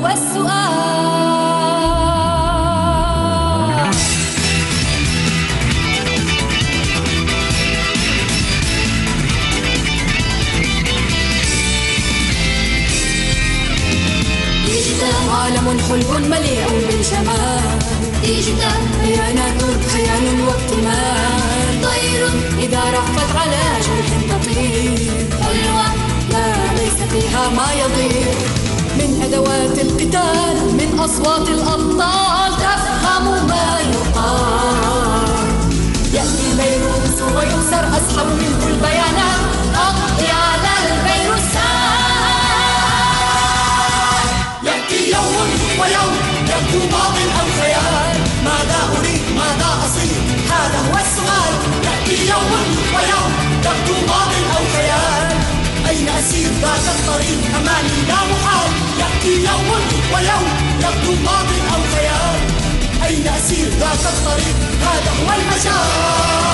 هو عالم حلو مليء بالجمال ديجيتال خيال واكتمال طير إذا رحفت على جرح تطير حلوة لا ليس فيها ما يطير من أدوات أصوات الأبطال تفهم ما يقال. يأتي الفيروس ويكسر أسحب منه البيانات أقضي على الفيروسات يأتي يوم ويوم يبدو ماض أو خيال. ماذا أريد؟ ماذا أصير هذا هو السؤال. يأتي يوم ويوم يبدو ماض أو خيال. أين أسير ذاك الطريق؟ يبدو ماض أو خيال أين أسير ذاك الطريق هذا هو المجال